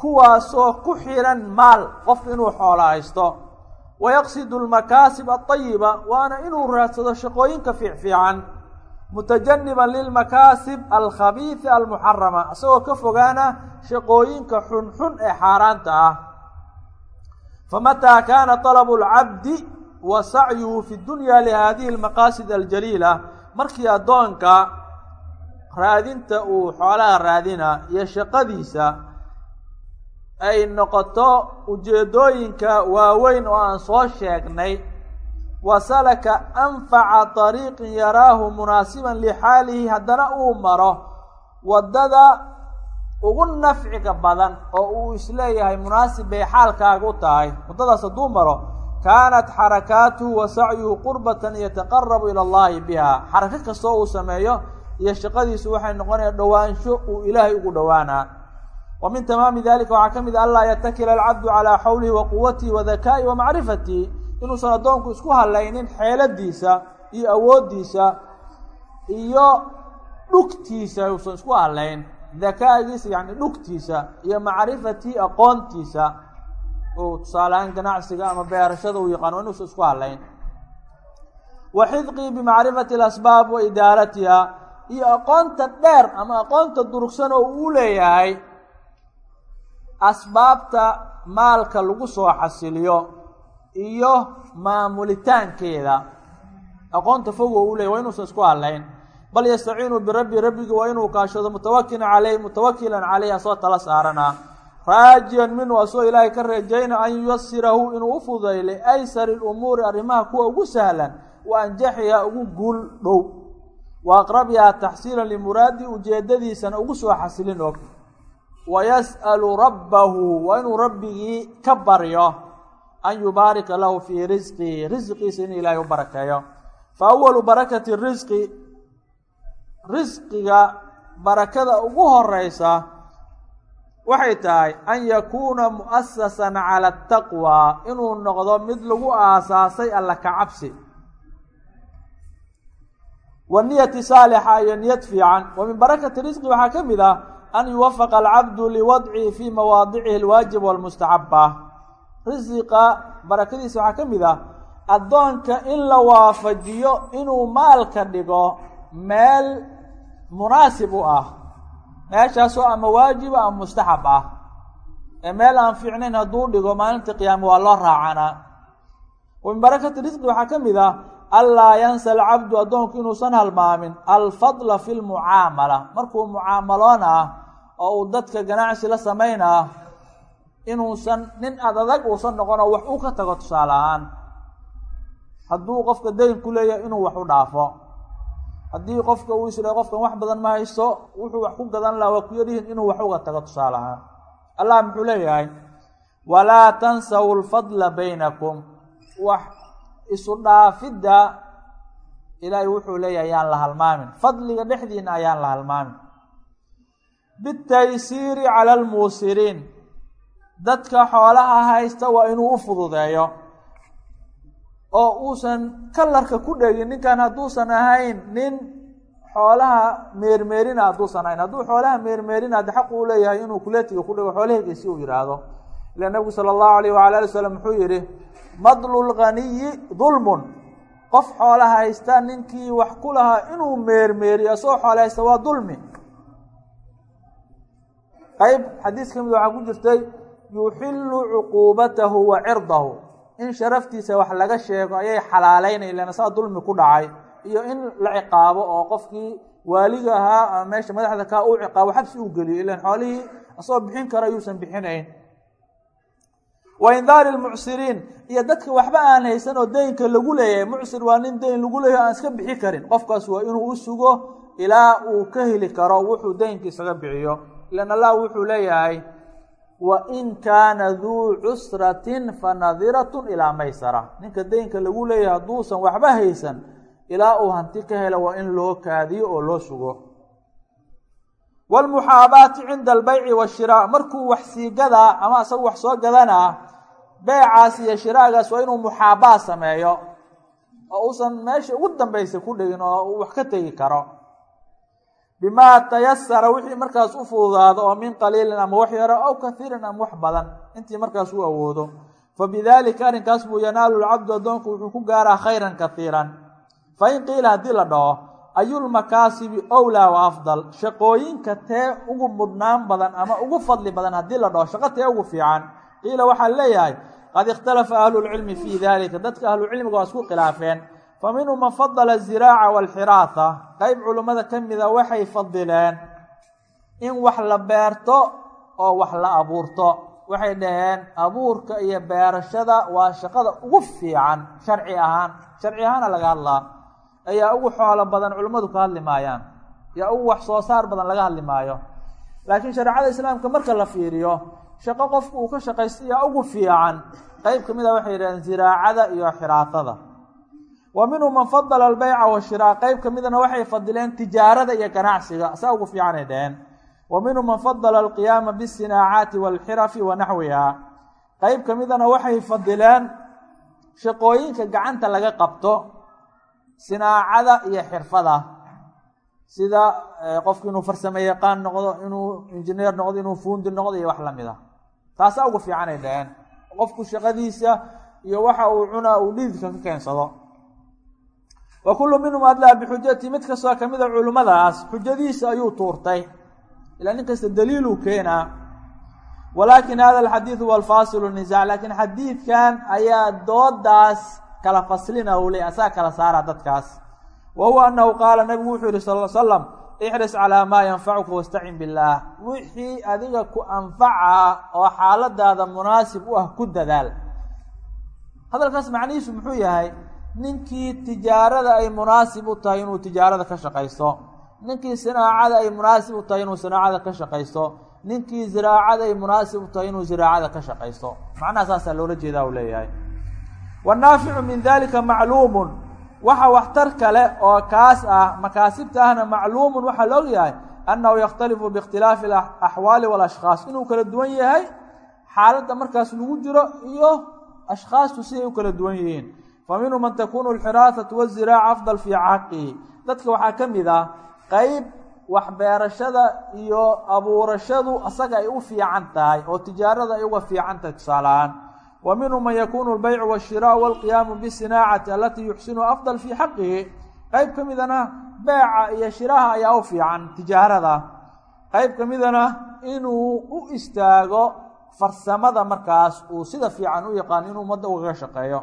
kuwaasoo ku xiran maal qofku inuu xoolo haysto. Wayaqsidu lmakaasib alطayiba waana inuu raadsado shaqooyinka fiicfiican mutajaniban lilmakaasib alkhabiisi almuxarama isagoo ka fogaana shaqooyinka xunxun ee xaaraanta ah famataa kaana talabu lcabdi wa sacyuhu fi dunya lihaadihi lmaqaasid aljaliila markii addoonka raadinta uu xoolaha raadina iyo shaqadiisa ay noqoto ujeedooyinka waaweyn oo aan soo sheegnay wa salaka anfaca طariiqin yaraahu munaasiban lixaalihi haddana uu maro waddada ugu nafciga badan oo uu is leeyahay munaasib bay xaalkaaga u tahay. Waddadaas hadduu maro kaanat xarakaatuhu wa sacyuhu qurbatan yataqarabu ila allahi biha. Xarako kastoo uu sameeyo iyo shaqadiisu waxay noqonaya dhowaansho uu ilaahay ugu dhowaanaa wa min tamaami dalika waxaa ka mid a anlaa yatakila alcabdu calaa xawlihi wa quwatihi wa dakaa'i wa macrifatihi inuusan addoonku isku halaynin xeeladiisa iyo awooddiisa iyo dhugtiisa uusan isku halayn dakaagiisa yacni dhugtiisa iyo macrifatii aqoontiisa. Uu tusaalehaan ganacsiga ama beerashada uu yaqaan waa inuusan isku halayn wa xidqii bimacrifati alasbaab wa idaaratiha iyo aqoonta dheer ama aqoonta durugsan oo uu leeyahay asbaabta maalka lagu soo xasiliyo iyo maamulitaankeeda. Aqoonta fog oo uu leeyahy waa inuusan isku halayn bal yastaciinu birabbi rabbiga waa inuu kaashado mutawakilan caleyh mutawakilan caleyh asoo tala saaranaa raajiyan minhu asoo ilaahay ka rajayna an yuyasirahu inuu u fududay liaysari lumuuri arrimaha kuwa ugu sahlan wa anjaxiha ugu guul dhow. Wa aqrabihaa taxsiilan limuraadi ujeedadiisana ugu soo xasilin og. Wa yas'alu rabbahu waa inuu rabbigii ka baryo an yubaarika lahu fii risqihi risqiisa in ilaahay u barakeeyo. Fa awalu barakati risqi risqiga barakada ugu horeysa waxay tahay an yakuuna mu'asasan cala ataqwa inuu noqdo mid lagu aasaasay alla ka cabsi. Wa niyati saalixa iyo niyad fiican. Wa min barakati risqi waxaa ka mid ah an yuwafaqa alcabdu liwadcihi fii mawaadicihi alwaajib walmustaxaba risiqa barakadiisa waxaa ka mid ah addoonka in la waafajiyo inuu maalka dhigo meel munaasib u ah meeshaasoo ama waajiba ama mustaxab ah. Ee meel aan fiicnayn hadduu dhigo maalinta qiyaame waa loo raacanaa wa barakati risqi waxaa ka mid ah anlaa yansa alcabdu addoonku inuusan halmaamin alfadla fi lmucaamala markuu mucaamaloon ah oo uu dadka ganacsi la samaynaa inuusan nin ad adag uusan noqonoo wax u ka tago tusaale ahaan hadduu qofka dayn ku leeyahay inuu wax u dhaafo. Haddii qofka uu isla qofkan wax badan ma haysto wuxuu wax ku gadan laha waa ku yaryihiin inuu wax uga tago tusaale ahaan allah muxuu leeyahay walaa tansaw lfadla baynakum. Wax isu dhaafidda ilaahay wuxuu leeyahay ayaan la halmaamin. Fadliga dhexdiina ayaan la halmaamin. Bitaysiiri cala almuusiriin dadka xoolaha haysta waa inuu u fududeeyo. Oo uusan kalarka ku dhegin ninkan hadduusan ahayn nin xoolaha meermeerina hadduusan ahayn. Hadduu xoolaha meermeerina de xaq uu leeyahay inuu kuleetiga ku dhego xoolaheygiisi uu yidhaahdo ila nabigu sala allahu alayh wala ali wasalam wuxuu yihi madlu lganiyi dulmun qof xoola haysta ninkii wax ku lahaa inuu meermeeriyo asagoo xoola haysta waa dulmi qayb xadiis ka mid waxaa ku jirtay yuxilu cuquubatahu wa cirdahu. In sharaftiisa wax laga sheego ayay xalaaleynay ilan asaga dulmi ku dhacay. Iyo in la ciqaabo oo qofkii waaliga ahaa meesha madaxda kaa uu ciqaabo xabsi uu geliyo. Ilan xoolihii asagoo bixin kara yuusan bixinayn. Wa indaari lmucsiriin iyo dadka waxba aan haysan oo deynka lagu leeyahay. Mucsir waa nin deyn lagu leeyahay aan iska bixi karin. Qofkaas waa inuu u sugo ilaa uu ka heli karo wuxuu deynka isaga bixiyo. Ilan allah wuxuu leeyahay wa in kaana duu cusratin fa nadiratun ilaa maysara. Ninka deynka lagu leeyahay hadduusan waxba haysan ilaa uu hanti ka helo waa in loo kaadiyo oo loo sugo. Wlmuxaabaati cinda albeyci washiraa markuu wax sii gadaa ama isagu wax soo gadanaa beecaas iyo shiraagaas waa inuu muxaabaa sameeyo oo uusan meesha ugu dambaysa ku dhegin oo wax ka tegi karo bimaa tayasara wixii markaas u fududaado oo min qaliilin ama wax yaro aw kahiirin ama wax badan. Intii markaas u awoodo. Fabidaalika arrinkaas buu yanaalu lcabdu addoonku wuxuu ku gaaraa khayran kahiiran fain qiila haddii la dhaho ayulmakaasibi owlaa wa afdal. Shaqooyinka tee ugu mudnaan badan ama ugu fadli badan haddii la dhaho shaqo tee ugu fiican. Qiila waxaa leeyahay qad ikhtalafa ahlulcilmi fii dalika dadka ahlucilmiga waa isku khilaafeen fa minhum man fadala aziraaca waalxiraatha qeyb culummada ka mida waxay fadileen in wax la beerto oo wax la abuurto waxay dhaheen abuurka iyo beerashada waa shaqada ugu fiican sharci ahaan sharci ahaana laga hadlaa ayaa ugu xoolo badan culimmadu ka hadli maayaan yaa ugu wax soo saar badan laga hadli maayo laakiin shareecada islaamka marka la fiiriyo shaqo qofku uu ka shaqaysta yaa ugu fiican qeyb ka mid a waxay yidhaheen ziraacada iyo xiraatada wa minhum man fadala albeyca washiraa qeyb ka midana waxay fadileen tijaarada iyo ganacsiga saa ugu fiicanay dhaheen. Wa minhum man fadala alqiyaama bisinaacaati waalxirafi wa naxwiha. Qeyb ka midana waxay fadileen shaqooyinka gacanta laga qabto sinaacada iyo xirfada. Sida qofku inuu farsamo yaqaan noqdo inuu injineer noqdo inuu fuundi noqdo iyo wax la mid a taasaa ugu fiicanay dhaheen. Qofku shaqadiisa iyo waxa uu cunaa uu dhiidka ka keensado wa kullu minhum adlaa bixujati mid kastoo kamida culimmadaas xujadiisa ayuu tuurtay. Ilaa nin kasta daliiluu keenaa. Walaakin hada alxadiidu huwa alfaasilu nisaac laakiin xadiidkan ayaa doodaas kala faslina u le asaga kala saara dadkaas. Wa huwa anahu qaala nabigu wuxuu yihi sal l slam ixris calaa maa yanfacuka wastacin billaah. Wixii adiga ku anfaca oo xaaladaada munaasib u ah ku dadaal. Hadalkaas macnihiisu muxuu yahay ninkii tijaarada ay munaasib u tahay inuu tijaarada ka shaqaysto. Ninkii sinaacada ay munaasib u tahay inuu sinaacada ka shaqaysto. Ninkii ziraacada ay munaasib u tahay inuu ziraacada ka shaqaysto. Macnaha saasaa loola jeedaa uu leeyahay. Wannaaficu min dalika macluumun. Waxa waxtar kale oo kaas ah makaasibta ahna macluumun waxaa la ogyahay annahu yakhtalifu biikhtilaafi alaxwaali walashkhaas. Inuu kala duwan yahay xaaladda markaas lagu jiro iyo ashkhaastu siday u kala duwan yihiin fa minhu man takunu alxiraasatu waziraaca afdal fii xaqihi dadka waxaa ka mid ah qeyb waxbeerashada iyo abuurashadu asaga ay u fiican tahay oo tijaarada ay uga fiican tahay tusaalahaan wa minhum man yakunu albaycu washiraau walqiyaamu bisinaacati alatii yuxsinu afdal fii xaqihi qeyb ka midana beeca iyo shiraha u fiican tijaarada qeyb ka u istaago farsamada markaas uu sida fiican u yaqaan inuu ummadda ugaga shaqeeyo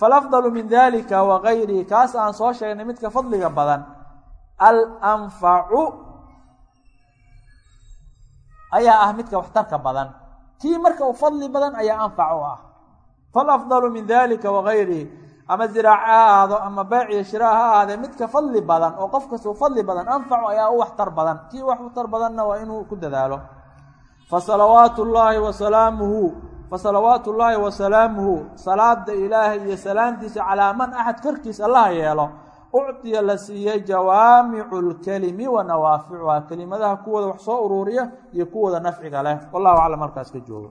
falafdalu min dalika wa gayrihi kaas aan soo sheegnay midka fadliga badan. alanfacu ayaa ah midka waxtarka badan. Kii marka u fadli badan ayaa anfac u ah. falafdalu min dalika wagayrihi ama ziraac ha ahaado ama beeciyo shiraa ha ahaadee midka fadli badan oo qof kastau fadli badan anfacu ayaa u waxtar badan. Kii wax waxtar badanna waa inuu ku dadaalo. fasalawaatu llaahi wasalaamuhu fasalawaatu llaahi wasalaamuhu salaada ilaahay iyo salaamtiisa calaa man axad korkiisa allaha yeelo uctiya la siiyey jawaamicu lkelimi wa nawaaficuha kelimadaha kuwooda wax soo uruuriya iyo kuwooda nafciga leh. Wallahu aclam halkaas ka joogo